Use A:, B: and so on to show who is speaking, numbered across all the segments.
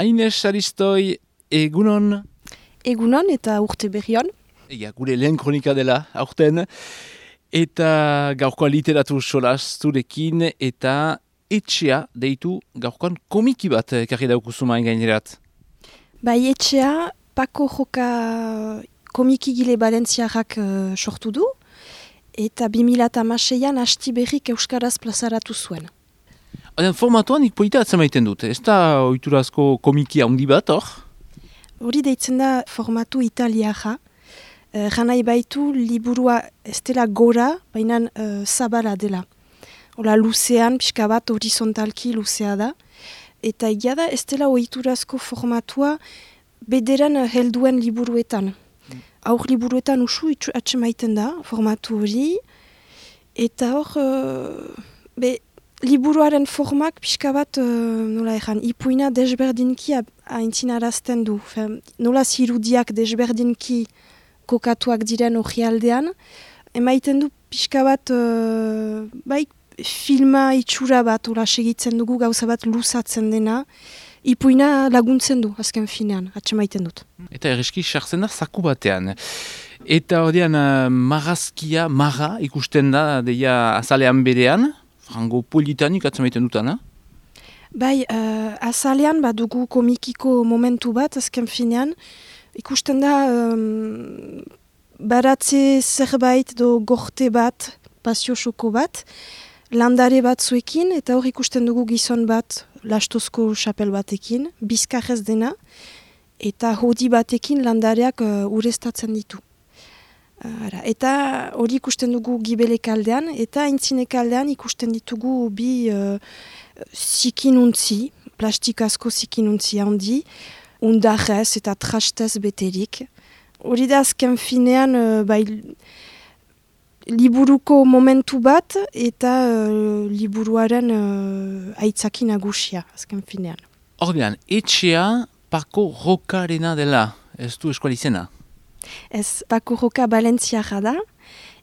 A: Aines Saristoi, egunon?
B: Egunon eta urte berrion.
A: Ega, gure lehen kronika dela, aurten. Eta gaurkoa literatur solaz zurekin eta etxea deitu gaurkoan komiki bat karri daukuzu main gainerat.
B: Bai etxea, pako joka komiki gile balentziarrak uh, sortu du. Eta 2008an hasti berrik Euskaraz plazaratu zuen.
A: Oden, formatuan ikpoita atzemaiten dute, ez da oiturazko komiki handi bat, hor?
B: Hori deitzen da formatu italiaja. E, janai baitu liburua ez dela gora, baina e, zabala dela. Ola luzean, pixka bat horizontalki luzea da. Eta egia da ez dela oiturazko formatua bederan helduen liburuetan. Mm. Aur liburuetan usu atsemaiten da, formatu hori. Eta hor, e, be, liburuaren formak pixka bat, uh, nola ezan, ipuina desberdinki haintzinarazten du. Fe, nola zirudiak desberdinki kokatuak diren hori aldean, emaiten du pixka bat, uh, bai, filma itxura bat, ola segitzen dugu gauza bat luzatzen dena, ipuina laguntzen du, azken finean, atxemaiten dut.
A: Eta erreski sartzen da zaku batean. Eta ordean, uh, marazkia, mara ikusten da, deia azalean berean, frango politanik atzamaiten dutan,
B: Bai, uh, azalean badugu komikiko momentu bat, azken finean, ikusten da um, baratze zerbait do gorte bat, pasio soko bat, landare bat zuekin, eta hor ikusten dugu gizon bat, lastozko xapel batekin, bizkarrez dena, eta hodi batekin landareak uh, urestatzen ditu. Ara, eta hori ikusten dugu gibelek aldean, eta aintzinek aldean ikusten ditugu bi uh, zikinuntzi, plastikazko zikinuntzi handi, undarrez eta trastez beterik. Hori da azken finean uh, bai, liburuko momentu bat eta uh, liburuaren uh, aitzaki nagusia azken finean.
A: Ordean, etxea pako rokarena dela, ez du eskualizena?
B: Ez bakurroka balentziara da,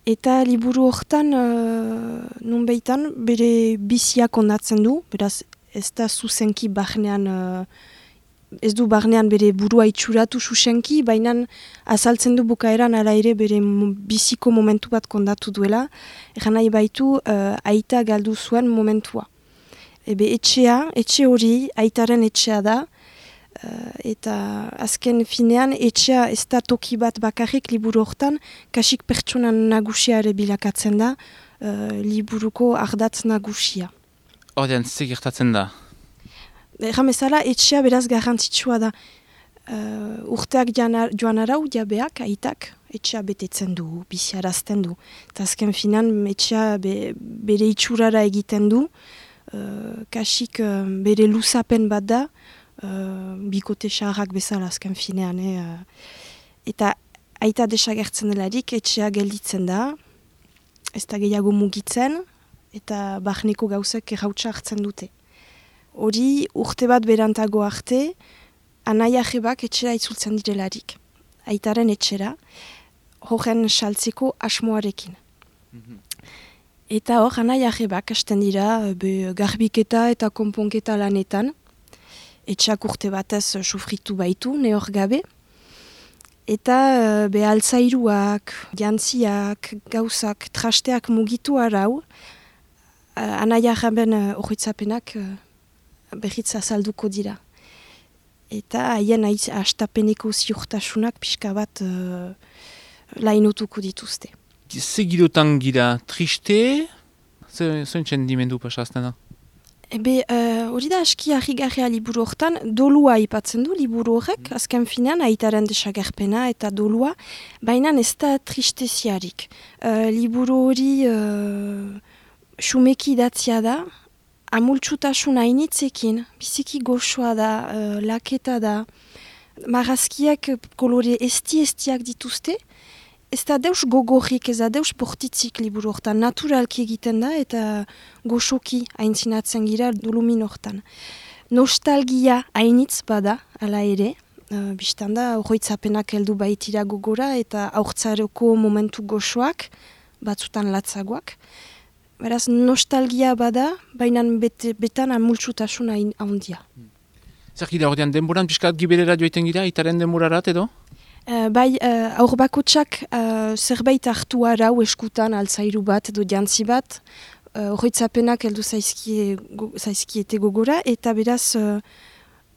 B: eta liburu hortan uh, nun behitan bere biziak ondatzen du, beraz ez da zuzenki barnean, uh, ez du barnean bere burua itxuratu zuzenki, baina azaltzen du bukaeran ala ere bere biziko momentu bat kondatu duela, eran nahi baitu uh, aita galdu zuen momentua. Ebe etxea, etxe hori, aitaren etxea da, eta azken finean etxea ez da toki bat bakarrik liburu hortan, kasik pertsonan nagusiare bilakatzen da, uh, liburuko ardatz nagusia.
A: Hordean, ze gertatzen da?
B: Erramezala, etxea beraz garrantzitsua da. Uh, urteak joan arau, jabeak, aitak, etxea betetzen du, biziarazten du. Eta azken finan, etxea be, bere itxurara egiten du, uh, kasik uh, bere luzapen bat da, uh, bikote xarrak bezala azken finean. Eh? Eta aita desagertzen delarik, etxea gelditzen da, ez da gehiago mugitzen, eta bahneko gauzek errautsa hartzen dute. Hori urte bat berantago arte, anaia jebak etxera itzultzen direlarik. Aitaren etxera, horren saltzeko asmoarekin. Mhm. Eta hor, anaia jebak hasten dira, be, garbiketa eta konponketa lanetan, etxak urte batez sufritu baitu, nehor gabe. Eta uh, be altzairuak, jantziak, gauzak, trasteak mugitu arau, uh, anaia jaben horretzapenak uh, berriz azalduko dira. Eta haien astapeneko ziurtasunak pixka bat uh, lainotuko dituzte.
A: Segidotan gira triste? Zer dimendu pasazten da?
B: Ebe, uh, hori da aski harri liburu hortan, dolua ipatzen du liburu horrek, mm. azken finean, aitaren desagerpena eta dolua, baina ez da tristeziarik. Uh, liburu hori uh, xumeki datzia da, amultsutasun hainitzekin, biziki goxoa da, uh, laketa da, marazkiak kolore esti-estiak dituzte, Ez da deus gogorrik, ez da deus portitzik liburu hortan, naturalki egiten da eta goxoki haintzinatzen gira dolumin hortan. Nostalgia hainitz bada, ala ere, uh, biztan da, horretzapenak heldu baitira gogora eta aurtzareko momentu goxoak, batzutan latzagoak. Beraz, nostalgia bada, baina bet, betan amultsutasun hain handia.
A: Zerkida ordean denboran pixkat gibelera joiten gira, itaren denborarat edo?
B: Uh, bai, uh, aur bakotsak uh, zerbait hartu arau eskutan altzairu bat edo jantzi bat, horretzapenak uh, heldu zaizkiete go, gogora, eta beraz uh,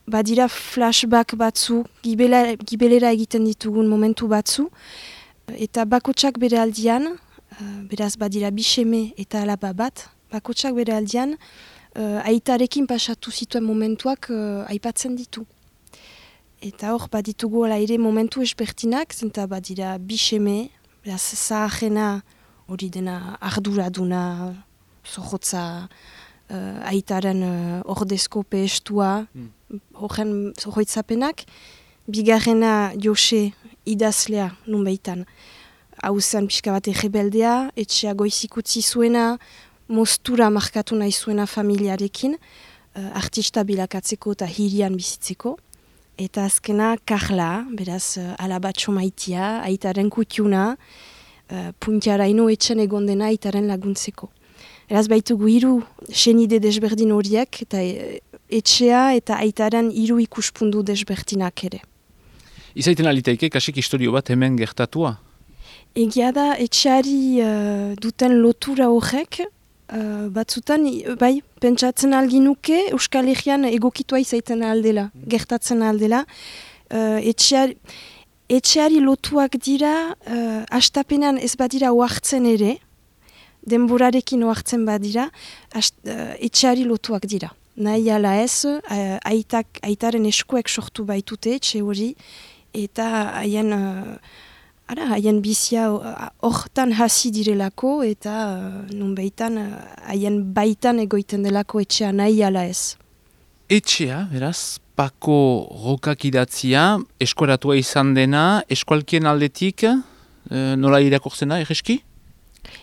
B: badira flashback batzu, gibelera, gibelera egiten ditugun momentu batzu, eta bakotsak bere aldian, uh, beraz badira biseme eta alaba bat, bakotsak bere aldian, uh, aitarekin pasatu zituen momentuak uh, aipatzen ditu. Eta hor, baditugu ala ere momentu espertinak, zenta badira biseme, beraz zaharena hori dena arduraduna, zohotza uh, aitaren uh, ordezko pestua, hmm. horren zohoitzapenak, bigarrena Jose idazlea nun behitan. Hau zen pixka bat egebeldea, etxea goizikutzi zuena, mostura markatu nahi zuena familiarekin, uh, artista bilakatzeko eta hirian bizitzeko. Eta azkena Karla, beraz uh, alabatxo maitia, aitaren kutiuna, uh, puntiara ino etxen egon dena aitaren laguntzeko. Eraz baitu hiru senide desberdin horiek, eta etxea eta aitaren hiru ikuspundu desberdinak ere.
A: Izaiten aliteike, kasik historio bat hemen gertatua?
B: Egia da, etxeari duten lotura horrek, Uh, batzutan, bai, pentsatzen alginuke, Euskal Herrian egokitua izaiten aldela, mm. gertatzen aldela. Uh, etxeari, etxeari lotuak dira, uh, astapenean ez badira oartzen ere, denborarekin oartzen badira, ast, uh, etxeari lotuak dira. Nahi ala ez, uh, aitak, aitaren eskuek sortu baitute etxe hori, eta haien... Ara, haien bizia hortan hasi direlako eta uh, nun behitan haien baitan egoiten delako etxea nahi ala ez.
A: Etxea, beraz, pako rokak idatzia, eskoratua izan dena, eskualkien aldetik, uh, nola irakurtzen da, erreski?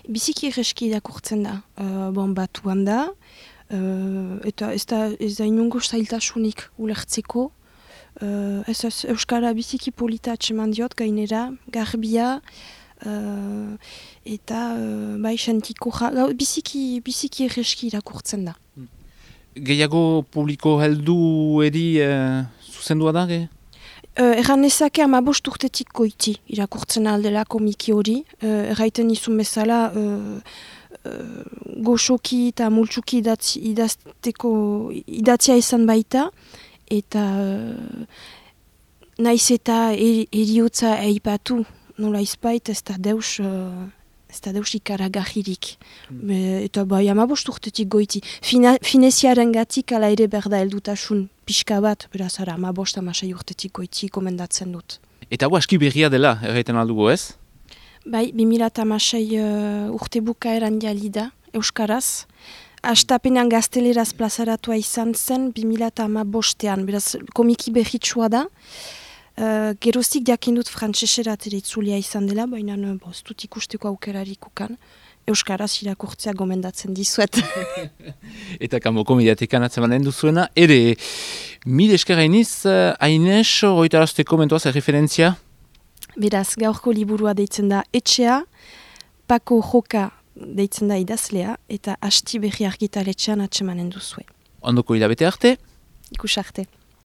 B: Biziki erreski irakurtzen da, uh, bon batuan da, uh, eta ez da, ez da inungo zailtasunik ulertzeko, Uh, ez ez Euskara biziki polita atseman diot gainera, garbia, uh, eta uh, bai sentiko biziki, biziki erreski irakurtzen da. Hmm.
A: Gehiago publiko heldu eri uh, zuzendua da, ge?
B: Uh, Erran ezake amabost urtetik goiti irakurtzen aldela komiki hori. Uh, erraiten izun bezala uh, uh, goxoki eta multsuki idazteko idatzia izan baita eta uh, naiz eta er, eriotza eipatu nola izbait ez da deus uh, ez da deus ikaragahirik mm. eta bai amabost urtetik goiti Fina, fineziaren gatik ala ere berda eldutasun pixka bat beraz ara amabost amasai urtetik goiti komendatzen dut
A: Eta hau aski berria dela erraiten aldugu ez?
B: Bai, 2000 amasai uh, urte buka eran da, Euskaraz Astapenean gazteleraz plazaratua izan zen 2000 bostean, beraz komiki behitsua da. Uh, geroztik diakin dut frantseserat ere itzulia izan dela, baina ez dut ikusteko aukerarik ukan. Euskaraz irakurtzea gomendatzen dizuet.
A: Eta kamo komediatekan atzemanen duzuena. Ere, mil eskera iniz, uh, Aines, oitarazteko mentuaz, referentzia?
B: Beraz, gaurko liburua deitzen da Etxea, Pako Joka deitzen da idazlea, eta hasti behi argitaletxean atsemanen duzue.
A: Ondoko hilabete arte?
B: Ikus arte.